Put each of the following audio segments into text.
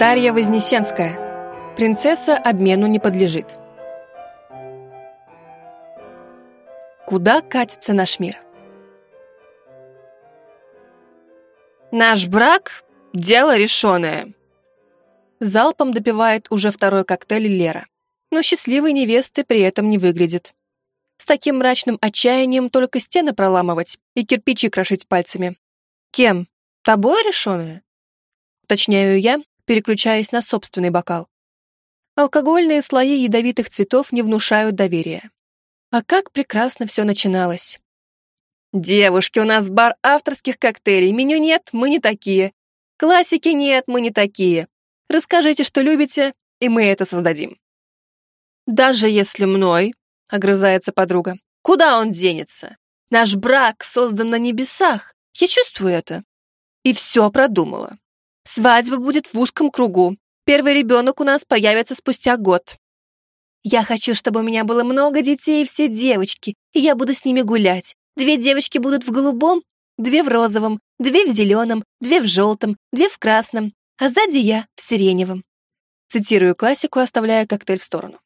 Дарья Вознесенская. Принцесса обмену не подлежит. Куда катится наш мир? Наш брак — дело решенное. Залпом допивает уже второй коктейль Лера, но счастливой невесты при этом не выглядит. С таким мрачным отчаянием только стены проламывать и кирпичи крошить пальцами. Кем? Тобой решенное? Уточняю я, переключаясь на собственный бокал. Алкогольные слои ядовитых цветов не внушают доверия. А как прекрасно все начиналось. «Девушки, у нас бар авторских коктейлей, меню нет, мы не такие. Классики нет, мы не такие. Расскажите, что любите, и мы это создадим». «Даже если мной», — огрызается подруга, — «куда он денется? Наш брак создан на небесах, я чувствую это». И все продумала. Свадьба будет в узком кругу. Первый ребенок у нас появится спустя год. Я хочу, чтобы у меня было много детей и все девочки, и я буду с ними гулять. Две девочки будут в голубом, две в розовом, две в зеленом, две в желтом, две в красном, а сзади я в сиреневом. Цитирую классику, оставляя коктейль в сторону.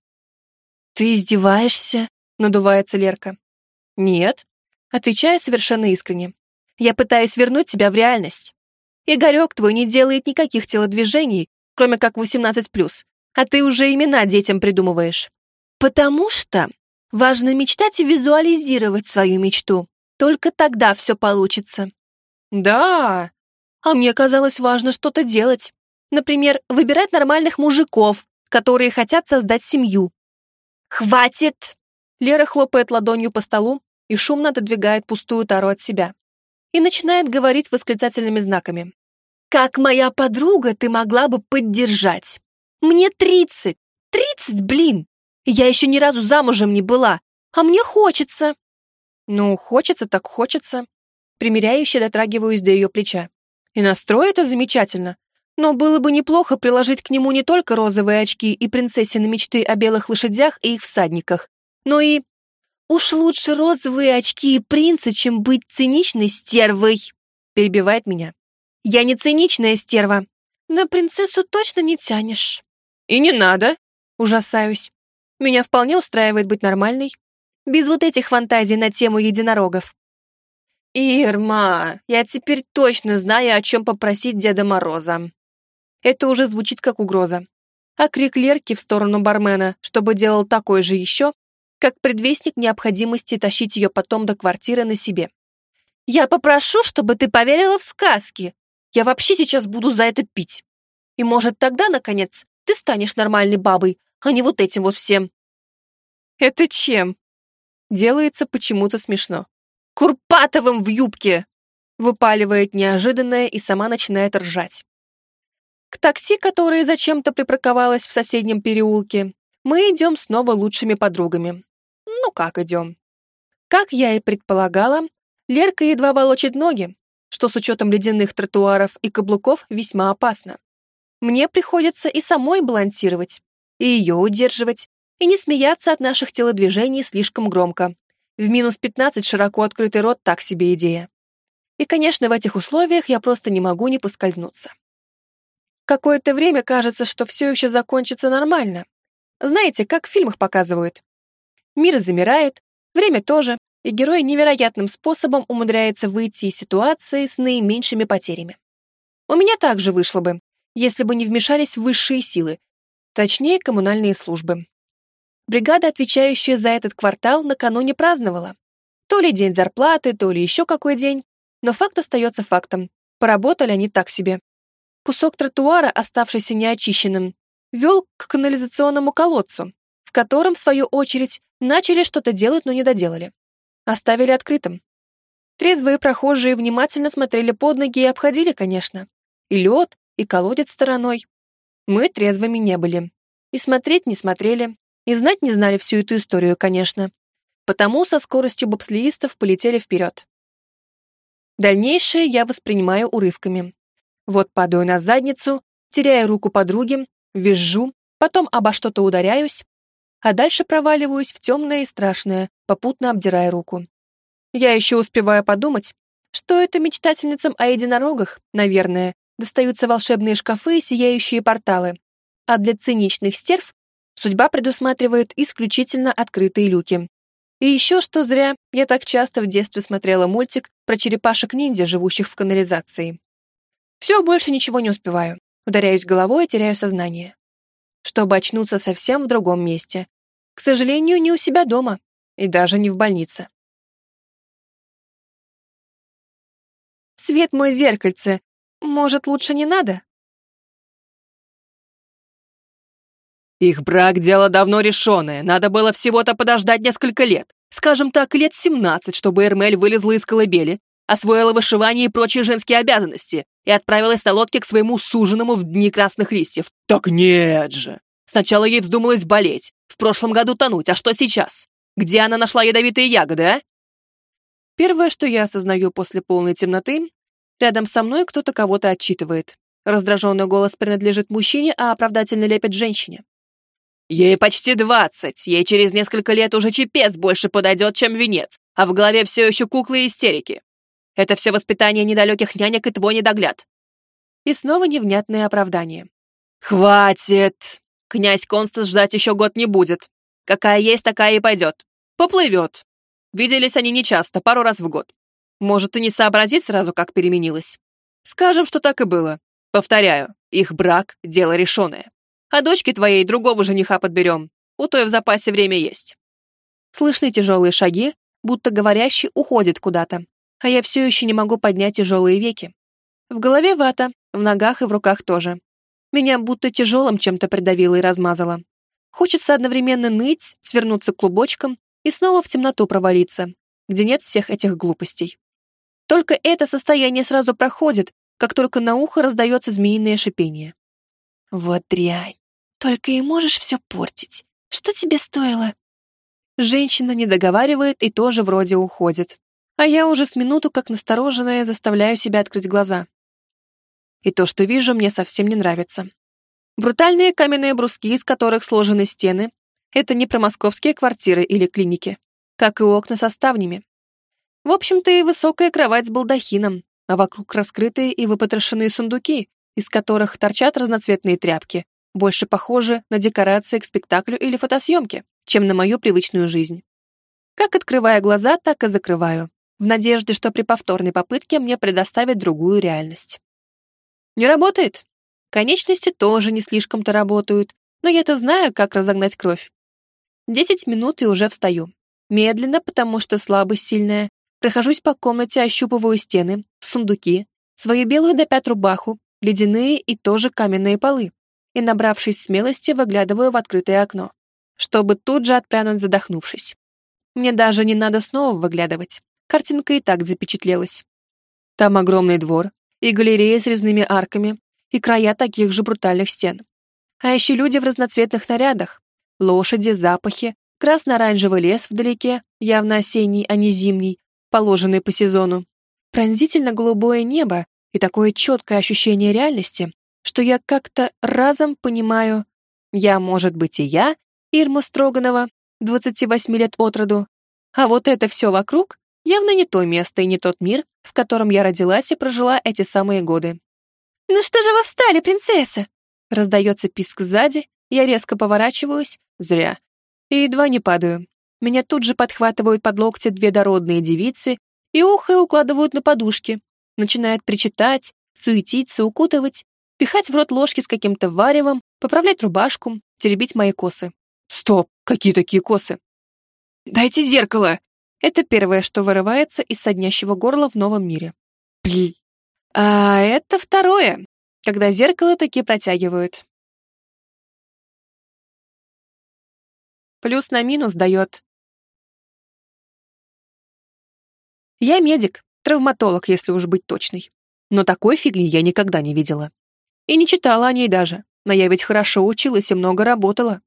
«Ты издеваешься?» — надувается Лерка. «Нет», — отвечаю совершенно искренне. «Я пытаюсь вернуть тебя в реальность. Игорек твой не делает никаких телодвижений, кроме как 18+, а ты уже имена детям придумываешь. Потому что важно мечтать и визуализировать свою мечту. Только тогда все получится. Да, а мне казалось важно что-то делать. Например, выбирать нормальных мужиков, которые хотят создать семью. «Хватит!» Лера хлопает ладонью по столу и шумно отодвигает пустую тару от себя и начинает говорить восклицательными знаками. «Как моя подруга ты могла бы поддержать? Мне тридцать! Тридцать, блин! Я еще ни разу замужем не была, а мне хочется!» «Ну, хочется так хочется». Примеряюще дотрагиваюсь до ее плеча. И настрой это замечательно. Но было бы неплохо приложить к нему не только розовые очки и принцессины мечты о белых лошадях и их всадниках, но и «Уж лучше розовые очки и принца, чем быть циничной стервой», перебивает меня. «Я не циничная стерва. На принцессу точно не тянешь». «И не надо», ужасаюсь. Меня вполне устраивает быть нормальной, без вот этих фантазий на тему единорогов. «Ирма, я теперь точно знаю, о чем попросить Деда Мороза». Это уже звучит как угроза. А крик Лерки в сторону бармена, чтобы делал такой же еще, как предвестник необходимости тащить ее потом до квартиры на себе. «Я попрошу, чтобы ты поверила в сказки. Я вообще сейчас буду за это пить. И, может, тогда, наконец, ты станешь нормальной бабой, а не вот этим вот всем». «Это чем?» Делается почему-то смешно. «Курпатовым в юбке!» Выпаливает неожиданное и сама начинает ржать. К такси, которое зачем-то припарковалось в соседнем переулке, мы идем снова лучшими подругами. Ну как идем? Как я и предполагала, Лерка едва волочит ноги, что с учетом ледяных тротуаров и каблуков весьма опасно. Мне приходится и самой балансировать, и ее удерживать, и не смеяться от наших телодвижений слишком громко. В минус 15 широко открытый рот так себе идея. И, конечно, в этих условиях я просто не могу не поскользнуться. Какое-то время кажется, что все еще закончится нормально. Знаете, как в фильмах показывают. Мир замирает, время тоже, и герой невероятным способом умудряется выйти из ситуации с наименьшими потерями. У меня также вышло бы, если бы не вмешались высшие силы, точнее, коммунальные службы. Бригада, отвечающая за этот квартал, накануне праздновала. То ли день зарплаты, то ли еще какой день, но факт остается фактом. Поработали они так себе. Кусок тротуара, оставшийся неочищенным, вел к канализационному колодцу, в котором, в свою очередь, Начали что-то делать, но не доделали. Оставили открытым. Трезвые прохожие внимательно смотрели под ноги и обходили, конечно. И лед, и колодец стороной. Мы трезвыми не были. И смотреть не смотрели, и знать не знали всю эту историю, конечно. Потому со скоростью бобслеистов полетели вперед. Дальнейшее я воспринимаю урывками. Вот падаю на задницу, теряю руку подруги, визжу, потом обо что-то ударяюсь, а дальше проваливаюсь в темное и страшное, попутно обдирая руку. Я еще успеваю подумать, что это мечтательницам о единорогах, наверное, достаются волшебные шкафы и сияющие порталы, а для циничных стерв судьба предусматривает исключительно открытые люки. И еще что зря, я так часто в детстве смотрела мультик про черепашек-ниндзя, живущих в канализации. Все, больше ничего не успеваю. Ударяюсь головой и теряю сознание. Чтобы очнуться совсем в другом месте. К сожалению, не у себя дома. И даже не в больнице. Свет мой зеркальце. Может, лучше не надо? Их брак — дело давно решенное. Надо было всего-то подождать несколько лет. Скажем так, лет 17, чтобы Эрмель вылезла из колыбели, освоила вышивание и прочие женские обязанности и отправилась на лодке к своему суженому в дни красных листьев. Так нет же! Сначала ей вздумалось болеть, в прошлом году тонуть, а что сейчас? Где она нашла ядовитые ягоды, а? Первое, что я осознаю после полной темноты, рядом со мной кто-то кого-то отчитывает. Раздраженный голос принадлежит мужчине, а оправдательно лепит женщине. Ей почти двадцать, ей через несколько лет уже чепец больше подойдет, чем венец, а в голове все еще куклы и истерики. Это все воспитание недалеких нянек и твой недогляд. И снова невнятное оправдание. Хватит! Князь Констас ждать еще год не будет. Какая есть, такая и пойдет. Поплывет. Виделись они нечасто, пару раз в год. Может, и не сообразить сразу, как переменилась. Скажем, что так и было. Повторяю, их брак — дело решенное. А дочке твоей другого жениха подберем. У той в запасе время есть. Слышны тяжелые шаги, будто говорящий уходит куда-то а я все еще не могу поднять тяжелые веки. В голове вата, в ногах и в руках тоже. Меня будто тяжелым чем-то придавило и размазало. Хочется одновременно ныть, свернуться клубочком и снова в темноту провалиться, где нет всех этих глупостей. Только это состояние сразу проходит, как только на ухо раздается змеиное шипение. «Вот дрянь! Только и можешь все портить. Что тебе стоило?» Женщина не договаривает и тоже вроде уходит а я уже с минуту как настороженная заставляю себя открыть глаза. И то, что вижу, мне совсем не нравится. Брутальные каменные бруски, из которых сложены стены, это не про московские квартиры или клиники, как и окна со ставнями. В общем-то и высокая кровать с балдахином, а вокруг раскрытые и выпотрошенные сундуки, из которых торчат разноцветные тряпки, больше похожи на декорации к спектаклю или фотосъемке, чем на мою привычную жизнь. Как открывая глаза, так и закрываю в надежде, что при повторной попытке мне предоставят другую реальность. Не работает. Конечности тоже не слишком-то работают, но я-то знаю, как разогнать кровь. Десять минут и уже встаю. Медленно, потому что слабость сильная. Прохожусь по комнате, ощупываю стены, сундуки, свою белую до пят рубаху, ледяные и тоже каменные полы. И, набравшись смелости, выглядываю в открытое окно, чтобы тут же отпрянуть, задохнувшись. Мне даже не надо снова выглядывать картинка и так запечатлелась. Там огромный двор и галерея с резными арками и края таких же брутальных стен. А еще люди в разноцветных нарядах, лошади, запахи, красно-оранжевый лес вдалеке, явно осенний, а не зимний, положенный по сезону, пронзительно голубое небо и такое четкое ощущение реальности, что я как-то разом понимаю, я, может быть, и я, Ирма Строганова, 28 лет от роду, а вот это все вокруг Явно не то место и не тот мир, в котором я родилась и прожила эти самые годы. «Ну что же вы встали, принцесса?» Раздается писк сзади, я резко поворачиваюсь, зря, и едва не падаю. Меня тут же подхватывают под локти две дородные девицы и ухо укладывают на подушки, начинают причитать, суетиться, укутывать, пихать в рот ложки с каким-то варевом, поправлять рубашку, теребить мои косы. Стоп, какие такие косы? «Дайте зеркало!» Это первое, что вырывается из соднящего горла в новом мире. Пли. А это второе, когда зеркало таки протягивают. Плюс на минус дает. Я медик, травматолог, если уж быть точной. Но такой фигни я никогда не видела. И не читала о ней даже, но я ведь хорошо училась и много работала.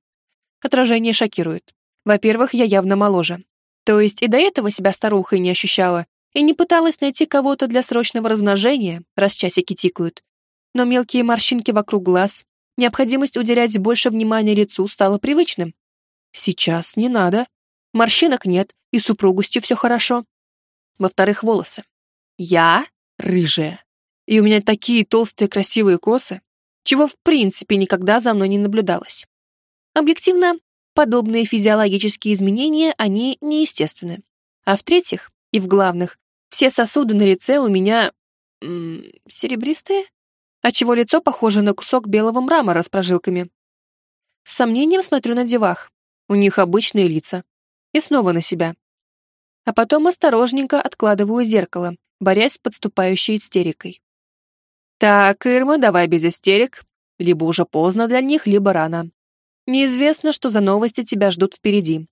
Отражение шокирует. Во-первых, я явно моложе, то есть и до этого себя старухой не ощущала, и не пыталась найти кого-то для срочного размножения, раз часики тикают. Но мелкие морщинки вокруг глаз, необходимость уделять больше внимания лицу стало привычным. Сейчас не надо. Морщинок нет, и с супругостью все хорошо. Во-вторых, волосы. Я рыжая. И у меня такие толстые красивые косы, чего в принципе никогда за мной не наблюдалось. Объективно, подобные физиологические изменения, они неестественны. А в-третьих, и в главных, все сосуды на лице у меня... М -м, серебристые? Отчего лицо похоже на кусок белого мрамора с прожилками. С сомнением смотрю на девах. У них обычные лица. И снова на себя. А потом осторожненько откладываю зеркало, борясь с подступающей истерикой. Так, Ирма, давай без истерик. Либо уже поздно для них, либо рано. Неизвестно, что за новости тебя ждут впереди.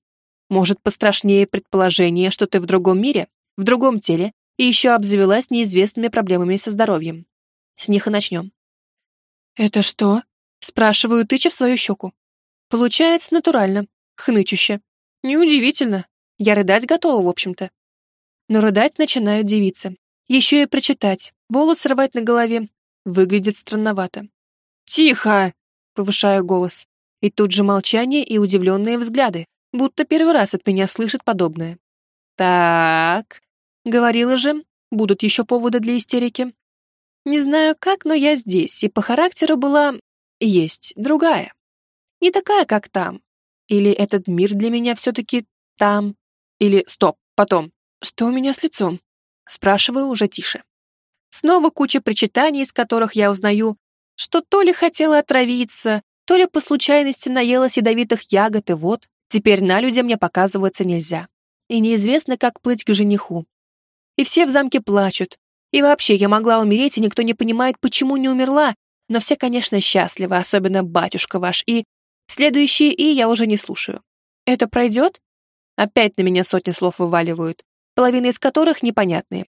Может, пострашнее предположение, что ты в другом мире, в другом теле, и еще обзавелась неизвестными проблемами со здоровьем. С них и начнем. «Это что?» — спрашиваю, тыча в свою щеку. Получается натурально, хнычуще. Неудивительно. Я рыдать готова, в общем-то. Но рыдать начинаю девица. Еще и прочитать, волосы рвать на голове. Выглядит странновато. «Тихо!» — повышаю голос. И тут же молчание и удивленные взгляды, будто первый раз от меня слышит подобное. «Так...» — говорила же, будут еще поводы для истерики. Не знаю как, но я здесь, и по характеру была... есть другая. Не такая, как там. Или этот мир для меня все-таки там. Или стоп, потом. Что у меня с лицом? Спрашиваю уже тише. Снова куча причитаний, из которых я узнаю, что то ли хотела отравиться, то ли по случайности наелась ядовитых ягод, и вот, теперь на людям мне показываться нельзя. И неизвестно, как плыть к жениху. И все в замке плачут. И вообще, я могла умереть, и никто не понимает, почему не умерла, но все, конечно, счастливы, особенно батюшка ваш, и... Следующие «и» я уже не слушаю. Это пройдет? Опять на меня сотни слов вываливают, половина из которых непонятные.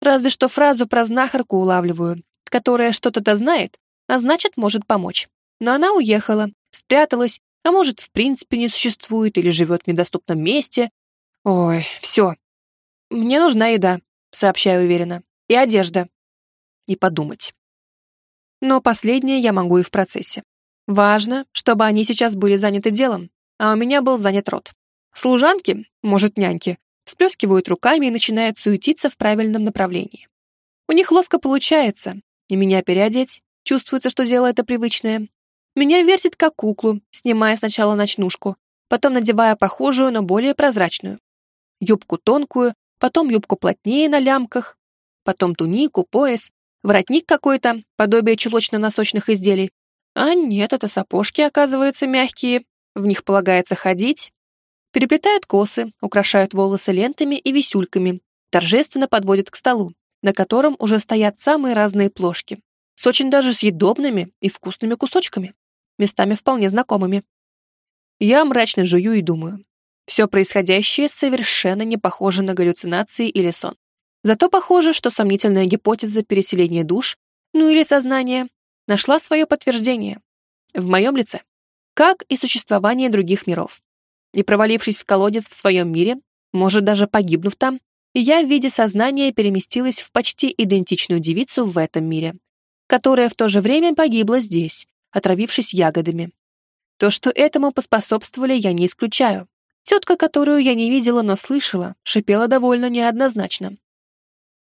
Разве что фразу про знахарку улавливаю, которая что-то-то знает, а значит, может помочь. Но она уехала, спряталась, а может, в принципе не существует или живет в недоступном месте. Ой, все. Мне нужна еда, сообщаю уверенно, и одежда. И подумать. Но последнее я могу и в процессе. Важно, чтобы они сейчас были заняты делом, а у меня был занят рот. Служанки, может, няньки, сплескивают руками и начинают суетиться в правильном направлении. У них ловко получается, и меня переодеть, чувствуется, что дело это привычное. Меня вертит как куклу, снимая сначала ночнушку, потом надевая похожую, но более прозрачную. Юбку тонкую, потом юбку плотнее на лямках, потом тунику, пояс, воротник какой-то, подобие чулочно-носочных изделий. А нет, это сапожки, оказываются, мягкие, в них полагается ходить, переплетают косы, украшают волосы лентами и висюльками, торжественно подводят к столу, на котором уже стоят самые разные плошки, с очень даже съедобными и вкусными кусочками, местами вполне знакомыми. Я мрачно жую и думаю. Все происходящее совершенно не похоже на галлюцинации или сон. Зато похоже, что сомнительная гипотеза переселения душ, ну или сознания, нашла свое подтверждение. В моем лице. Как и существование других миров и провалившись в колодец в своем мире, может даже погибнув там, я в виде сознания переместилась в почти идентичную девицу в этом мире, которая в то же время погибла здесь, отравившись ягодами. То, что этому поспособствовали, я не исключаю. Тетка, которую я не видела, но слышала, шипела довольно неоднозначно.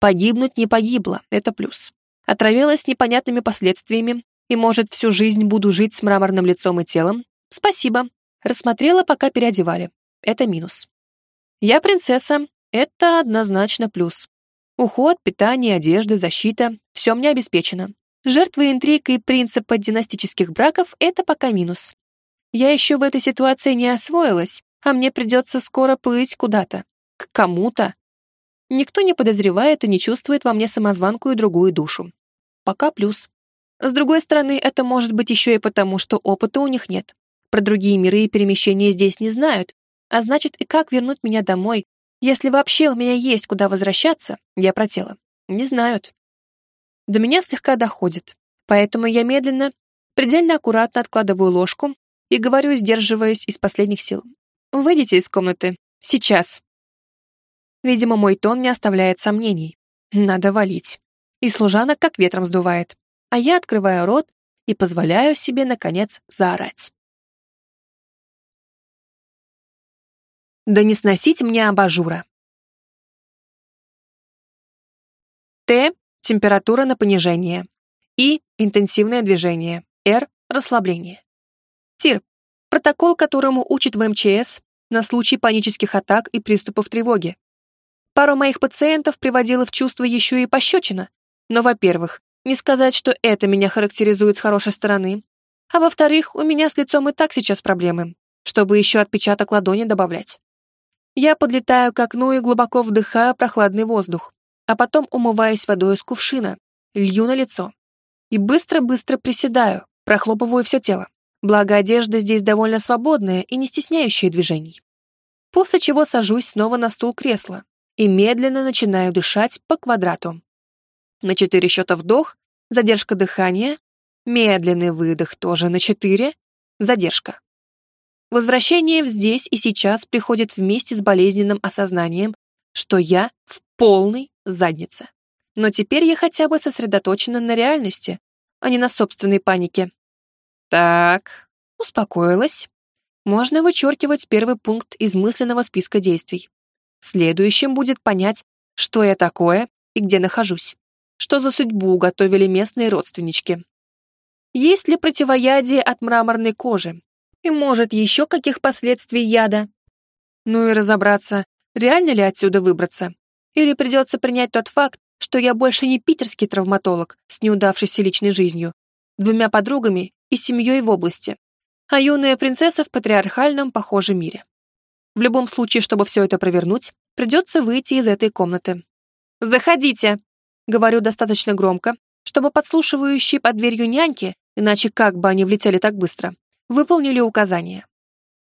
Погибнуть не погибла, это плюс. Отравилась непонятными последствиями, и, может, всю жизнь буду жить с мраморным лицом и телом? Спасибо, Рассмотрела, пока переодевали. Это минус. Я принцесса. Это однозначно плюс. Уход, питание, одежда, защита – все мне обеспечено. Жертвы интриг и принципа династических браков – это пока минус. Я еще в этой ситуации не освоилась, а мне придется скоро плыть куда-то, к кому-то. Никто не подозревает и не чувствует во мне самозванку и другую душу. Пока плюс. С другой стороны, это может быть еще и потому, что опыта у них нет. Про другие миры и перемещения здесь не знают, а значит и как вернуть меня домой, если вообще у меня есть куда возвращаться, я про не знают. До меня слегка доходит, поэтому я медленно, предельно аккуратно откладываю ложку и говорю, сдерживаясь из последних сил. «Выйдите из комнаты. Сейчас». Видимо, мой тон не оставляет сомнений. Надо валить. И служанок как ветром сдувает. А я открываю рот и позволяю себе, наконец, заорать. Да не сносить мне абажура. Т. температура на понижение. И интенсивное движение. Р – расслабление. ТИР – протокол, которому учат в МЧС на случай панических атак и приступов тревоги. Пару моих пациентов приводила в чувство еще и пощечина. Но, во-первых, не сказать, что это меня характеризует с хорошей стороны. А во-вторых, у меня с лицом и так сейчас проблемы, чтобы еще отпечаток ладони добавлять. Я подлетаю к окну и глубоко вдыхаю прохладный воздух, а потом умываюсь водой из кувшина, лью на лицо. И быстро-быстро приседаю, прохлопываю все тело. Благо, одежда здесь довольно свободная и не стесняющая движений. После чего сажусь снова на стул кресла и медленно начинаю дышать по квадрату. На четыре счета вдох, задержка дыхания, медленный выдох тоже на четыре, задержка. Возвращение в здесь и сейчас приходит вместе с болезненным осознанием, что я в полной заднице. Но теперь я хотя бы сосредоточена на реальности, а не на собственной панике. Так, успокоилась. Можно вычеркивать первый пункт из мысленного списка действий. Следующим будет понять, что я такое и где нахожусь. Что за судьбу уготовили местные родственнички. Есть ли противоядие от мраморной кожи? И может еще каких последствий яда? Ну и разобраться, реально ли отсюда выбраться. Или придется принять тот факт, что я больше не питерский травматолог с неудавшейся личной жизнью, двумя подругами и семьей в области, а юная принцесса в патриархальном, похожем мире. В любом случае, чтобы все это провернуть, придется выйти из этой комнаты. «Заходите!» — говорю достаточно громко, чтобы подслушивающие под дверью няньки, иначе как бы они влетели так быстро, выполнили указания.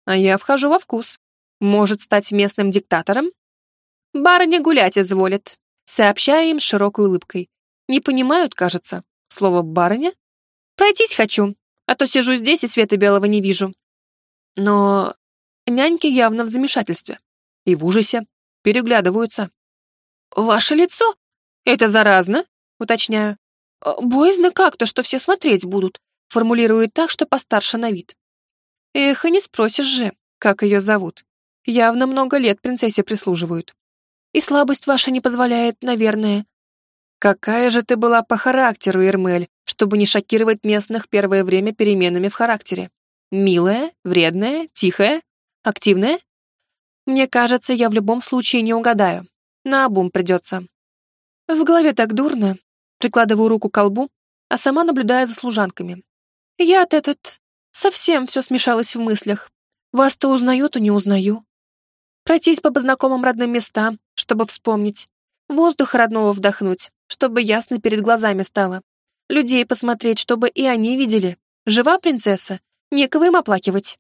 А я вхожу во вкус. Может стать местным диктатором? Барыня гулять изволит, сообщая им с широкой улыбкой. Не понимают, кажется, слово «барыня»? Пройтись хочу, а то сижу здесь и света белого не вижу. Но няньки явно в замешательстве и в ужасе, переглядываются. «Ваше лицо? Это заразно?» — уточняю. «Боязно как-то, что все смотреть будут», — формулирует так, что постарше на вид. Эх, и не спросишь же, как ее зовут. Явно много лет принцессе прислуживают. И слабость ваша не позволяет, наверное. Какая же ты была по характеру, Ирмель, чтобы не шокировать местных первое время переменами в характере? Милая, вредная, тихая, активная? Мне кажется, я в любом случае не угадаю. На обум придется. В голове так дурно. Прикладываю руку к колбу, а сама наблюдаю за служанками. Я-то этот... Совсем все смешалось в мыслях. Вас то узнаю, то не узнаю. Пройтись по знакомым родным местам, чтобы вспомнить. Воздух родного вдохнуть, чтобы ясно перед глазами стало. Людей посмотреть, чтобы и они видели. Жива принцесса, некого им оплакивать.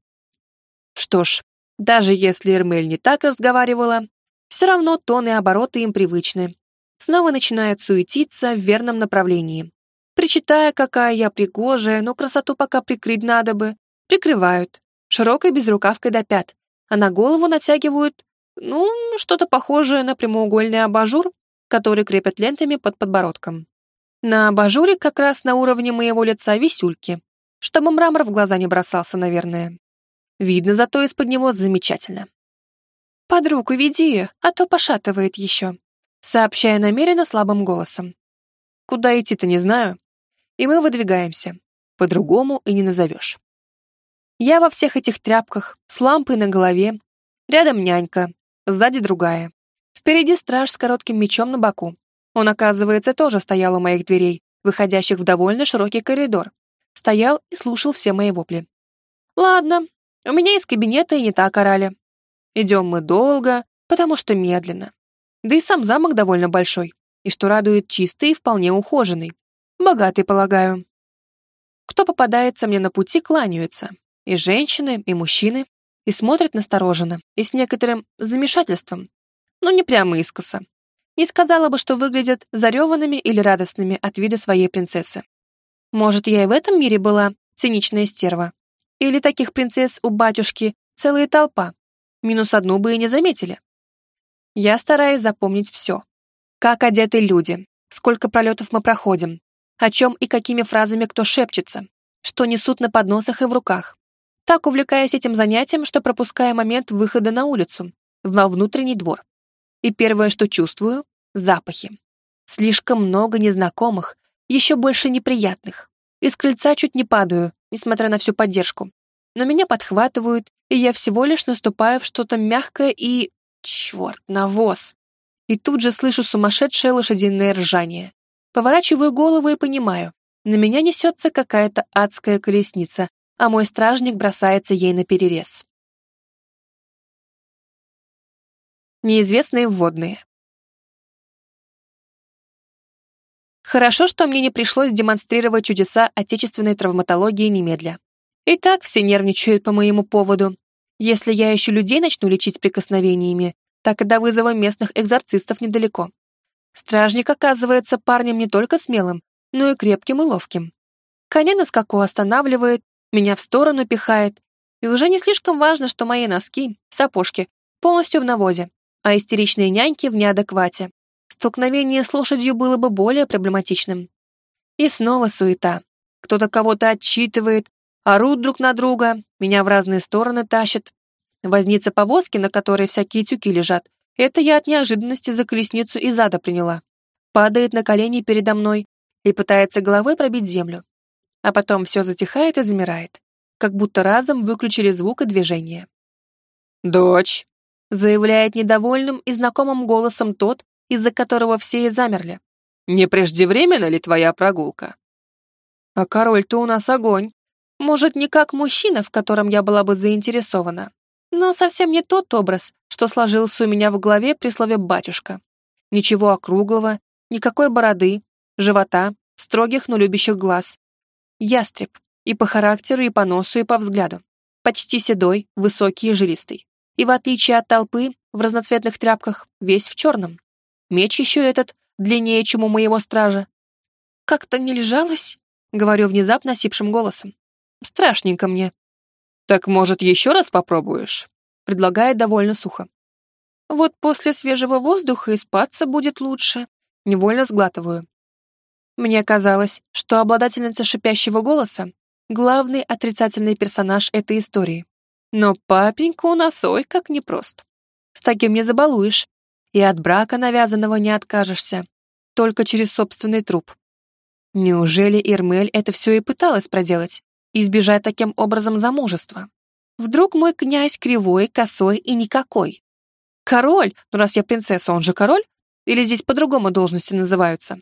Что ж, даже если Эрмель не так разговаривала, все равно тон и обороты им привычны. Снова начинает суетиться в верном направлении. Причитая, какая я пригожая, но красоту пока прикрыть надо бы. Прикрывают. Широкой безрукавкой до пят. А на голову натягивают, ну, что-то похожее на прямоугольный абажур, который крепят лентами под подбородком. На абажуре как раз на уровне моего лица висюльки, чтобы мрамор в глаза не бросался, наверное. Видно зато из-под него замечательно. «Подруг, уведи, а то пошатывает еще», сообщая намеренно слабым голосом. Куда идти-то не знаю. И мы выдвигаемся. По-другому и не назовешь. Я во всех этих тряпках, с лампой на голове. Рядом нянька, сзади другая. Впереди страж с коротким мечом на боку. Он, оказывается, тоже стоял у моих дверей, выходящих в довольно широкий коридор. Стоял и слушал все мои вопли. Ладно, у меня из кабинета и не так орали. Идем мы долго, потому что медленно. Да и сам замок довольно большой, и что радует чистый и вполне ухоженный. Богатый, полагаю. Кто попадается мне на пути, кланяются. И женщины, и мужчины. И смотрят настороженно, и с некоторым замешательством. Но не прямо искоса. Не сказала бы, что выглядят зареванными или радостными от вида своей принцессы. Может, я и в этом мире была циничная стерва. Или таких принцесс у батюшки целая толпа. Минус одну бы и не заметили. Я стараюсь запомнить все. Как одеты люди, сколько пролетов мы проходим, о чем и какими фразами кто шепчется, что несут на подносах и в руках. Так увлекаясь этим занятием, что пропуская момент выхода на улицу, во внутренний двор. И первое, что чувствую — запахи. Слишком много незнакомых, еще больше неприятных. Из крыльца чуть не падаю, несмотря на всю поддержку. Но меня подхватывают, и я всего лишь наступаю в что-то мягкое и... Черт, навоз. И тут же слышу сумасшедшее лошадиное ржание. Поворачиваю голову и понимаю. На меня несется какая-то адская колесница, а мой стражник бросается ей на перерез. Неизвестные вводные. Хорошо, что мне не пришлось демонстрировать чудеса отечественной травматологии немедля. И так все нервничают по моему поводу. Если я еще людей начну лечить прикосновениями, так и до вызова местных экзорцистов недалеко. Стражник оказывается парнем не только смелым, но и крепким и ловким. Коня на скаку останавливает, меня в сторону пихает, и уже не слишком важно, что мои носки, сапожки, полностью в навозе, а истеричные няньки в неадеквате. Столкновение с лошадью было бы более проблематичным. И снова суета. Кто-то кого-то отчитывает, орут друг на друга, меня в разные стороны тащат. Возница повозки, на которой всякие тюки лежат, это я от неожиданности за колесницу и зада приняла. Падает на колени передо мной и пытается головой пробить землю. А потом все затихает и замирает, как будто разом выключили звук и движение. «Дочь!» — заявляет недовольным и знакомым голосом тот, из-за которого все и замерли. «Не преждевременно ли твоя прогулка?» «А король-то у нас огонь. Может, не как мужчина, в котором я была бы заинтересована, но совсем не тот образ, что сложился у меня в голове при слове «батюшка». Ничего округлого, никакой бороды, живота, строгих, но любящих глаз. Ястреб. И по характеру, и по носу, и по взгляду. Почти седой, высокий и жилистый. И в отличие от толпы, в разноцветных тряпках, весь в черном. Меч еще этот длиннее, чем у моего стража. «Как-то не лежалось?» — говорю внезапно осипшим голосом. «Страшненько мне». «Так, может, еще раз попробуешь?» — предлагает довольно сухо. «Вот после свежего воздуха и спаться будет лучше». Невольно сглатываю. Мне казалось, что обладательница шипящего голоса — главный отрицательный персонаж этой истории. Но папенька у нас ой как непрост. С таким не забалуешь и от брака навязанного не откажешься, только через собственный труп. Неужели Ирмель это все и пыталась проделать, избежать таким образом замужества? Вдруг мой князь кривой, косой и никакой? Король, ну раз я принцесса, он же король? Или здесь по-другому должности называются?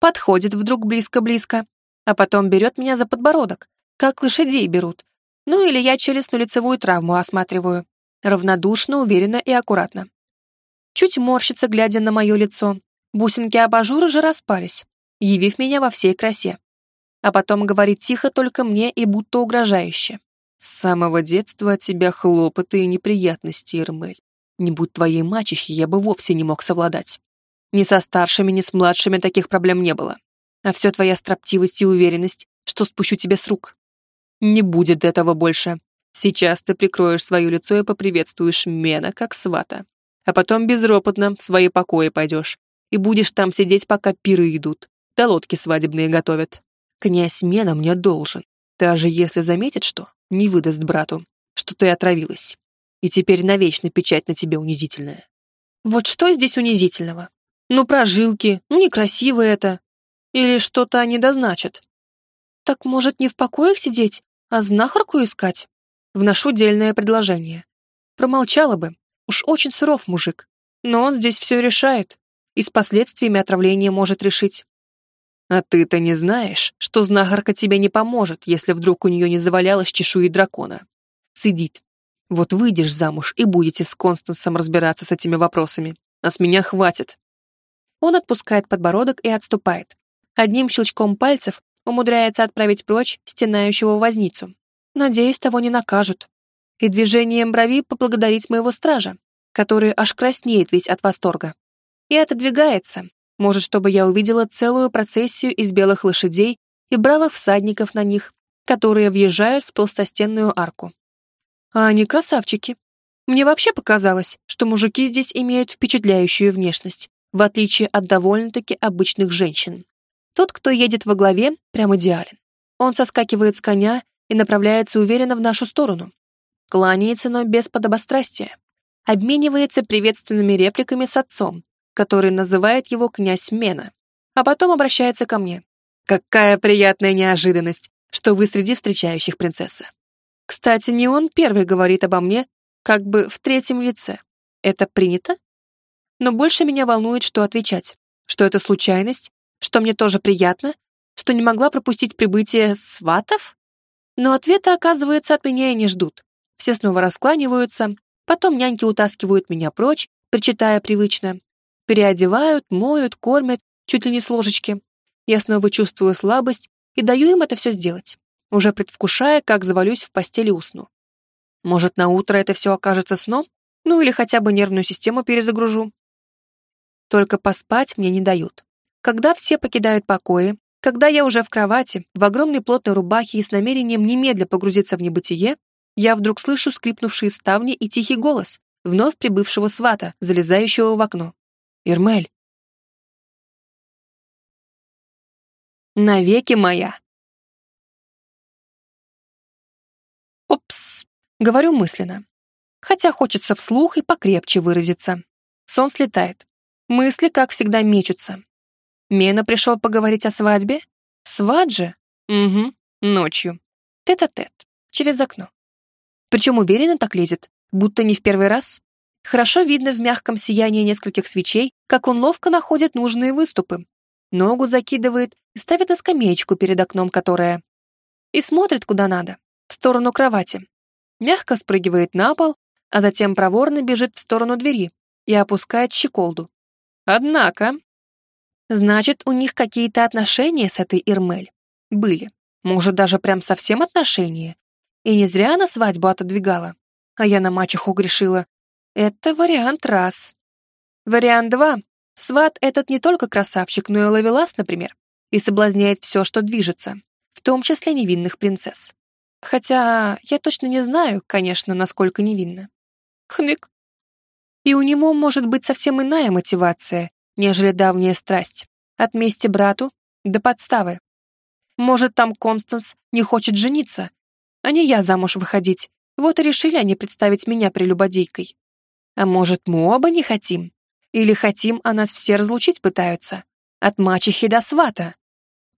Подходит вдруг близко-близко, а потом берет меня за подбородок, как лошадей берут. Ну или я челюстно-лицевую травму осматриваю. Равнодушно, уверенно и аккуратно чуть морщится, глядя на мое лицо. Бусинки абажура же распались, явив меня во всей красе. А потом говорит тихо только мне и будто угрожающе. «С самого детства от тебя хлопоты и неприятности, Ирмель. Не будь твоей мачехи, я бы вовсе не мог совладать. Ни со старшими, ни с младшими таких проблем не было. А все твоя строптивость и уверенность, что спущу тебе с рук. Не будет этого больше. Сейчас ты прикроешь свое лицо и поприветствуешь Мена как свата а потом безропотно в свои покои пойдешь и будешь там сидеть, пока пиры идут, да лодки свадебные готовят. Князь Мена мне должен, даже если заметит что, не выдаст брату, что ты отравилась. И теперь навечно печать на тебе унизительная. Вот что здесь унизительного? Ну, прожилки, ну, некрасиво это. Или что-то они дозначат. Так, может, не в покоях сидеть, а знахарку искать? Вношу дельное предложение. Промолчала бы, Уж очень суров мужик. Но он здесь все решает. И с последствиями отравления может решить. А ты-то не знаешь, что знахарка тебе не поможет, если вдруг у нее не завалялась чешуи дракона. Цедит. Вот выйдешь замуж и будете с Констансом разбираться с этими вопросами. А с меня хватит. Он отпускает подбородок и отступает. Одним щелчком пальцев умудряется отправить прочь стенающего возницу. Надеюсь, того не накажут и движением брови поблагодарить моего стража, который аж краснеет весь от восторга. И отодвигается, может, чтобы я увидела целую процессию из белых лошадей и бравых всадников на них, которые въезжают в толстостенную арку. А они красавчики. Мне вообще показалось, что мужики здесь имеют впечатляющую внешность, в отличие от довольно-таки обычных женщин. Тот, кто едет во главе, прям идеален. Он соскакивает с коня и направляется уверенно в нашу сторону, кланяется, но без подобострастия. Обменивается приветственными репликами с отцом, который называет его князь Мена, а потом обращается ко мне. Какая приятная неожиданность, что вы среди встречающих принцесса. Кстати, не он первый говорит обо мне, как бы в третьем лице. Это принято? Но больше меня волнует, что отвечать. Что это случайность, что мне тоже приятно, что не могла пропустить прибытие сватов? Но ответа, оказывается, от меня и не ждут. Все снова раскланиваются, потом няньки утаскивают меня прочь, причитая привычно. Переодевают, моют, кормят, чуть ли не с ложечки. Я снова чувствую слабость и даю им это все сделать уже предвкушая, как завалюсь в постели усну. Может, на утро это все окажется сном? Ну или хотя бы нервную систему перезагружу. Только поспать мне не дают. Когда все покидают покои, когда я уже в кровати, в огромной плотной рубахе и с намерением немедля погрузиться в небытие, я вдруг слышу скрипнувшие ставни и тихий голос вновь прибывшего свата, залезающего в окно. «Ирмель!» «Навеки моя!» Опс, говорю мысленно. Хотя хочется вслух и покрепче выразиться. Сон слетает. Мысли, как всегда, мечутся. Мена пришел поговорить о свадьбе? Свадьбе? Угу, ночью. Тет-а-тет, -тет, через окно. Причем уверенно так лезет, будто не в первый раз. Хорошо видно в мягком сиянии нескольких свечей, как он ловко находит нужные выступы. Ногу закидывает и ставит на скамеечку перед окном, которая... И смотрит куда надо в сторону кровати, мягко спрыгивает на пол, а затем проворно бежит в сторону двери и опускает щеколду. Однако... Значит, у них какие-то отношения с этой Ирмель. Были. Может, даже прям совсем отношения. И не зря она свадьбу отодвигала. А я на мачеху грешила. Это вариант раз. Вариант два. Сват этот не только красавчик, но и ловелас, например, и соблазняет все, что движется, в том числе невинных принцесс. Хотя я точно не знаю, конечно, насколько невинно. Хнык. И у него может быть совсем иная мотивация, нежели давняя страсть. От мести брату до подставы. Может, там Констанс не хочет жениться, а не я замуж выходить. Вот и решили они представить меня прелюбодейкой. А может, мы оба не хотим? Или хотим, а нас все разлучить пытаются? От мачехи до свата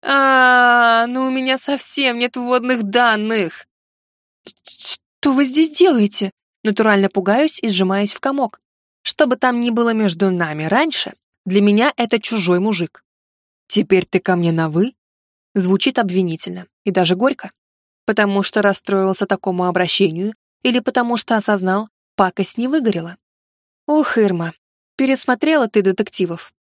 а, ну у меня совсем нет вводных данных. Что вы здесь делаете? Натурально пугаюсь и сжимаюсь в комок. Что бы там ни было между нами раньше, для меня это чужой мужик. Теперь ты ко мне на «вы»? Звучит обвинительно и даже горько. Потому что расстроился такому обращению или потому что осознал, пакость не выгорела. Ох, Ирма, пересмотрела ты детективов.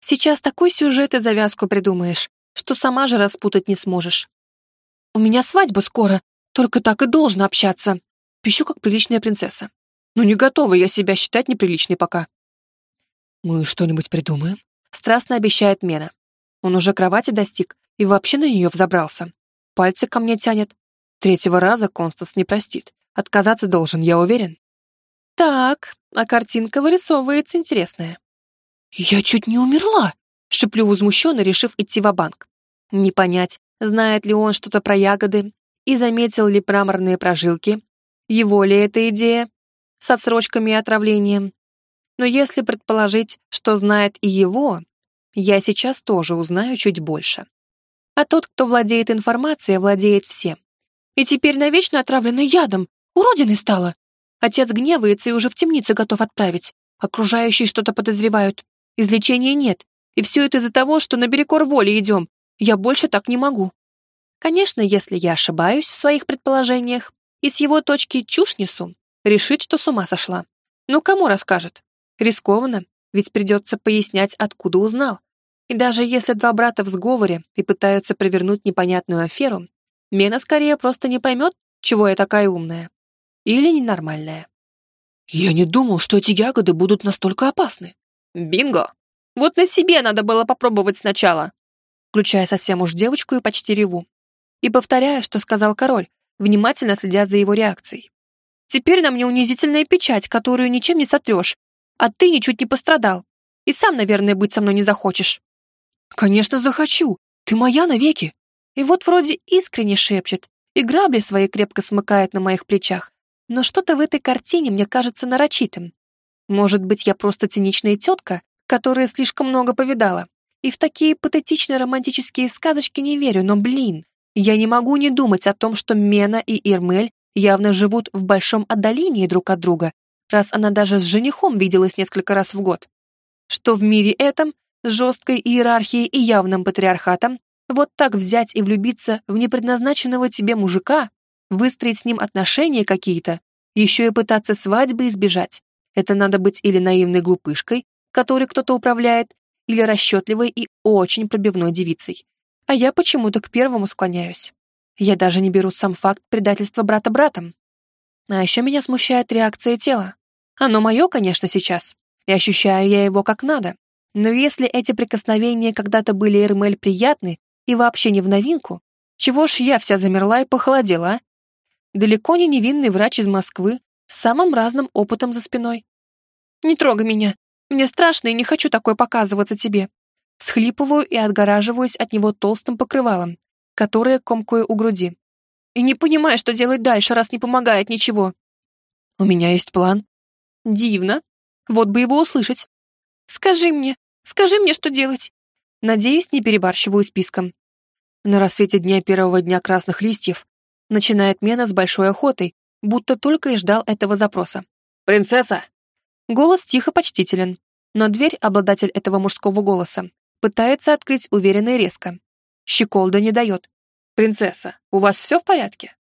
Сейчас такой сюжет и завязку придумаешь, что сама же распутать не сможешь. У меня свадьба скоро, только так и должна общаться. Пищу как приличная принцесса. Но не готова я себя считать неприличной пока. Мы что-нибудь придумаем? Страстно обещает Мена. Он уже кровати достиг и вообще на нее взобрался. Пальцы ко мне тянет. Третьего раза Констанс не простит. Отказаться должен, я уверен. Так, а картинка вырисовывается интересная. Я чуть не умерла, Шиплю возмущенно, решив идти в банк Не понять, знает ли он что-то про ягоды и заметил ли мраморные прожилки. Его ли эта идея с отсрочками и отравлением. Но если предположить, что знает и его, я сейчас тоже узнаю чуть больше. А тот, кто владеет информацией, владеет всем. И теперь навечно отравлена ядом. Уродиной стала. Отец гневается и уже в темницу готов отправить. Окружающие что-то подозревают. Излечения нет. И все это из-за того, что наперекор воли идем. Я больше так не могу. Конечно, если я ошибаюсь в своих предположениях и с его точки чушь несу, решит, что с ума сошла. Ну, кому расскажет? Рискованно, ведь придется пояснять, откуда узнал. И даже если два брата в сговоре и пытаются провернуть непонятную аферу, Мена скорее просто не поймет, чего я такая умная. Или ненормальная. Я не думал, что эти ягоды будут настолько опасны. Бинго! Вот на себе надо было попробовать сначала. Включая совсем уж девочку и почти реву. И повторяя, что сказал король, внимательно следя за его реакцией. Теперь на мне унизительная печать, которую ничем не сотрешь. А ты ничуть не пострадал. И сам, наверное, быть со мной не захочешь. Конечно, захочу. Ты моя навеки. И вот вроде искренне шепчет, и грабли свои крепко смыкает на моих плечах. Но что-то в этой картине мне кажется нарочитым. Может быть, я просто циничная тетка, которая слишком много повидала. И в такие патетичные романтические сказочки не верю, но, блин, я не могу не думать о том, что Мена и Ирмель явно живут в большом отдалении друг от друга, раз она даже с женихом виделась несколько раз в год. Что в мире этом, с жесткой иерархией и явным патриархатом, вот так взять и влюбиться в непредназначенного тебе мужика, выстроить с ним отношения какие-то, еще и пытаться свадьбы избежать. Это надо быть или наивной глупышкой, которой кто-то управляет, или расчетливой и очень пробивной девицей. А я почему-то к первому склоняюсь. Я даже не беру сам факт предательства брата братом. А еще меня смущает реакция тела. Оно мое, конечно, сейчас, и ощущаю я его как надо. Но если эти прикосновения когда-то были Эрмель приятны и вообще не в новинку, чего ж я вся замерла и похолодела, а? Далеко не невинный врач из Москвы с самым разным опытом за спиной. «Не трогай меня. Мне страшно и не хочу такое показываться тебе». Схлипываю и отгораживаюсь от него толстым покрывалом, которое комкую у груди. И не понимаю, что делать дальше, раз не помогает ничего. У меня есть план. Дивно. Вот бы его услышать. Скажи мне, скажи мне, что делать. Надеюсь, не перебарщиваю списком. На рассвете дня первого дня красных листьев начинает Мена с большой охотой, будто только и ждал этого запроса. «Принцесса!» Голос тихо почтителен, но дверь, обладатель этого мужского голоса, пытается открыть уверенно и резко. Щеколда не дает. «Принцесса, у вас все в порядке?»